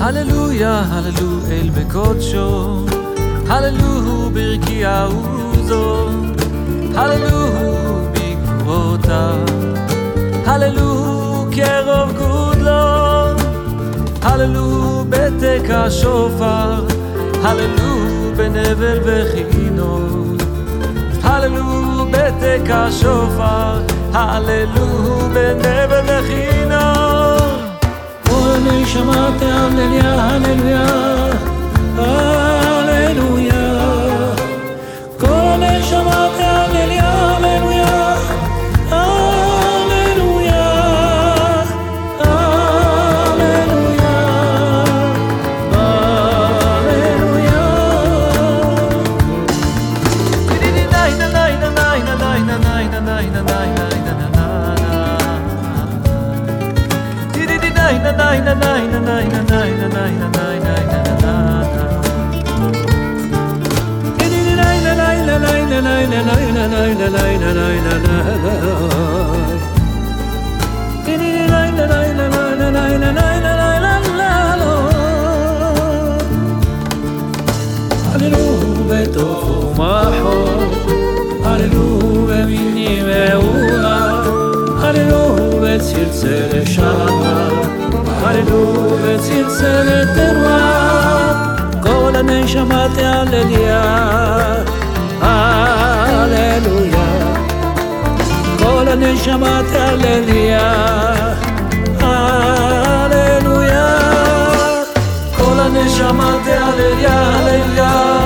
הללויה, הללו אל בקודשו, הללוהו ברקיעהו זו, הללוהו בגבורותיו, הללוהו קרוב גודלו, הללוהו בתק השופר, הללוהו בנבל וכינור, הללוהו בתק השופר, הללוהו בנבל וכינור. Hallel, Shabbat, Hallelujah, Hallelujah, Hallelujah. Kol Shabbat, Hallelujah, Hallelujah, Hallelujah, Hallelujah, הללויה, הללויה. הללו בתוך ומחור, הללו במיני מעולה, הללו בצלצל שמה, قلدوا بسلسلة الرعد كل نشمات هلليا هللويا كل نشمات هلليا هللويا كل نشمات هلليا هللويا